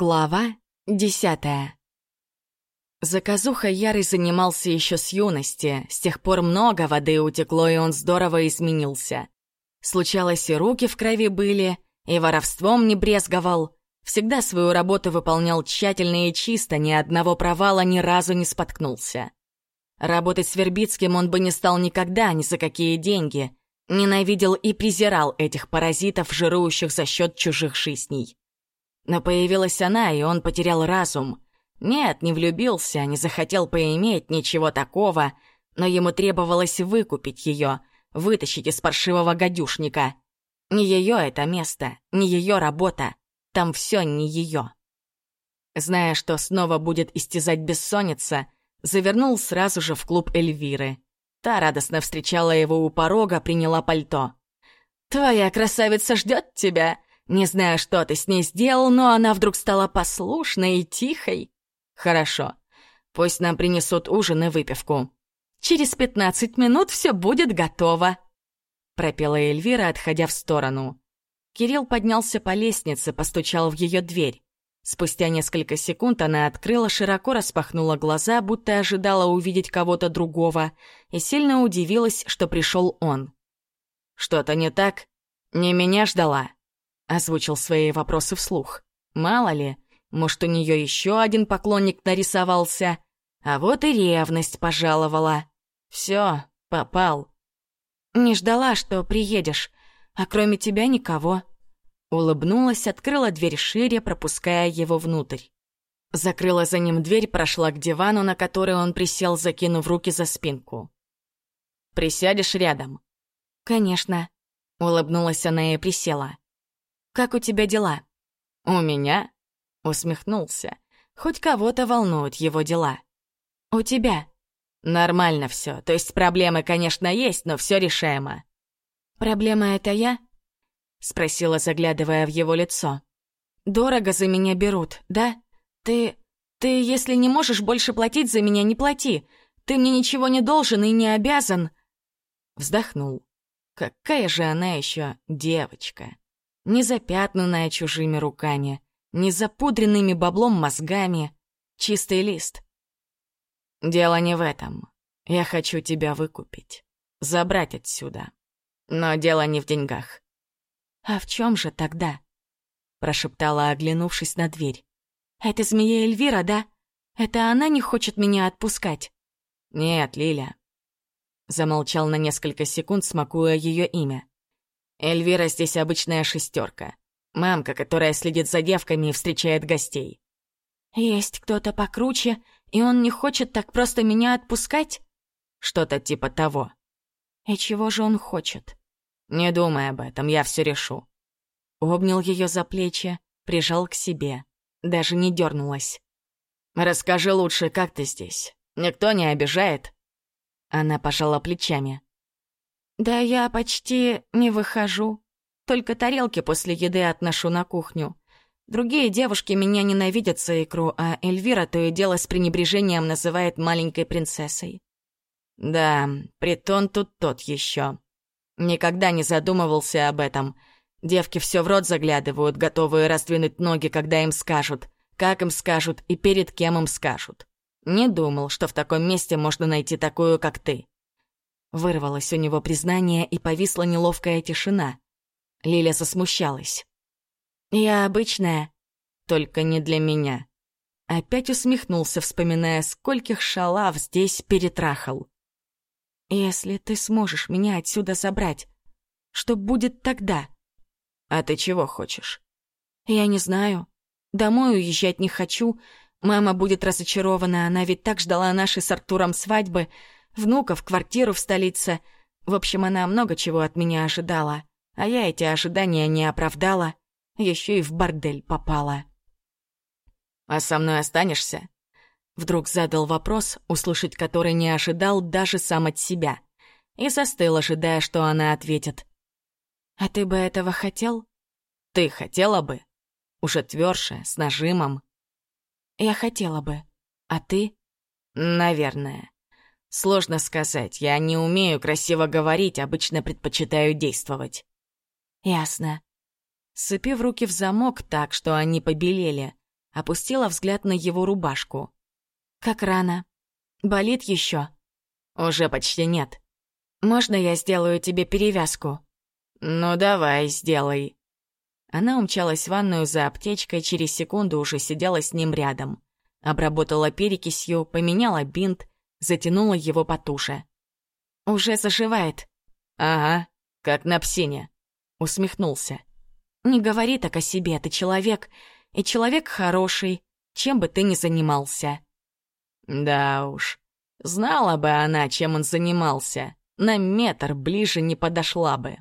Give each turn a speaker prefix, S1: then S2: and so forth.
S1: Глава десятая Заказуха Ярый занимался еще с юности, с тех пор много воды утекло, и он здорово изменился. Случалось, и руки в крови были, и воровством не брезговал. Всегда свою работу выполнял тщательно и чисто, ни одного провала ни разу не споткнулся. Работать с Вербицким он бы не стал никогда, ни за какие деньги. Ненавидел и презирал этих паразитов, жирующих за счет чужих жизней. Но появилась она, и он потерял разум. Нет, не влюбился, не захотел поиметь ничего такого, но ему требовалось выкупить ее, вытащить из паршивого гадюшника. Не ее это место, не ее работа. Там все не ее. Зная, что снова будет истязать бессонница, завернул сразу же в клуб Эльвиры. Та радостно встречала его у порога, приняла пальто. «Твоя красавица ждет тебя!» Не знаю, что ты с ней сделал, но она вдруг стала послушной и тихой. Хорошо. Пусть нам принесут ужин и выпивку. Через пятнадцать минут все будет готово. Пропела Эльвира, отходя в сторону. Кирилл поднялся по лестнице, постучал в ее дверь. Спустя несколько секунд она открыла, широко распахнула глаза, будто ожидала увидеть кого-то другого, и сильно удивилась, что пришел он. «Что-то не так? Не меня ждала?» Озвучил свои вопросы вслух. Мало ли, может, у нее еще один поклонник нарисовался. А вот и ревность пожаловала. Все, попал. Не ждала, что приедешь, а кроме тебя никого. Улыбнулась, открыла дверь шире, пропуская его внутрь. Закрыла за ним дверь, прошла к дивану, на который он присел, закинув руки за спинку. «Присядешь рядом?» «Конечно», — улыбнулась она и присела. Как у тебя дела?» «У меня?» — усмехнулся. «Хоть кого-то волнуют его дела». «У тебя?» «Нормально все. То есть проблемы, конечно, есть, но все решаемо». «Проблема это я?» — спросила, заглядывая в его лицо. «Дорого за меня берут, да? Ты... ты, если не можешь больше платить за меня, не плати. Ты мне ничего не должен и не обязан». Вздохнул. Какая же она еще девочка не запятнанная чужими руками, не запудренными баблом мозгами, чистый лист. Дело не в этом. Я хочу тебя выкупить, забрать отсюда. Но дело не в деньгах. А в чем же тогда? Прошептала, оглянувшись на дверь. Это змея Эльвира, да? Это она не хочет меня отпускать? Нет, Лиля. Замолчал на несколько секунд, смакуя ее имя. Эльвира здесь обычная шестерка. Мамка, которая следит за девками и встречает гостей. Есть кто-то покруче, и он не хочет так просто меня отпускать? Что-то типа того. И чего же он хочет? Не думай об этом, я все решу. Обнял ее за плечи, прижал к себе. Даже не дернулась. Расскажи лучше, как ты здесь? Никто не обижает? Она пожала плечами. «Да я почти не выхожу. Только тарелки после еды отношу на кухню. Другие девушки меня ненавидят за икру, а Эльвира то и дело с пренебрежением называет маленькой принцессой». «Да, притон тут тот еще. Никогда не задумывался об этом. Девки все в рот заглядывают, готовые раздвинуть ноги, когда им скажут, как им скажут и перед кем им скажут. Не думал, что в таком месте можно найти такую, как ты. Вырвалось у него признание, и повисла неловкая тишина. Лиля засмущалась. «Я обычная, только не для меня». Опять усмехнулся, вспоминая, скольких шалав здесь перетрахал. «Если ты сможешь меня отсюда забрать, что будет тогда?» «А ты чего хочешь?» «Я не знаю. Домой уезжать не хочу. Мама будет разочарована, она ведь так ждала нашей с Артуром свадьбы внуков, квартиру в столице. В общем, она много чего от меня ожидала. А я эти ожидания не оправдала. Еще и в бордель попала. «А со мной останешься?» Вдруг задал вопрос, услышать который не ожидал даже сам от себя. И застыл, ожидая, что она ответит. «А ты бы этого хотел?» «Ты хотела бы?» Уже тверже, с нажимом. «Я хотела бы. А ты?» «Наверное». Сложно сказать, я не умею красиво говорить, обычно предпочитаю действовать. Ясно. Сцепив руки в замок так, что они побелели, опустила взгляд на его рубашку. «Как рано? Болит еще?» «Уже почти нет. Можно я сделаю тебе перевязку?» «Ну давай, сделай». Она умчалась в ванную за аптечкой, через секунду уже сидела с ним рядом. Обработала перекисью, поменяла бинт, затянула его потуже. «Уже зашивает». «Ага, как на псине», — усмехнулся. «Не говори так о себе, ты человек, и человек хороший, чем бы ты ни занимался». Да уж, знала бы она, чем он занимался, на метр ближе не подошла бы.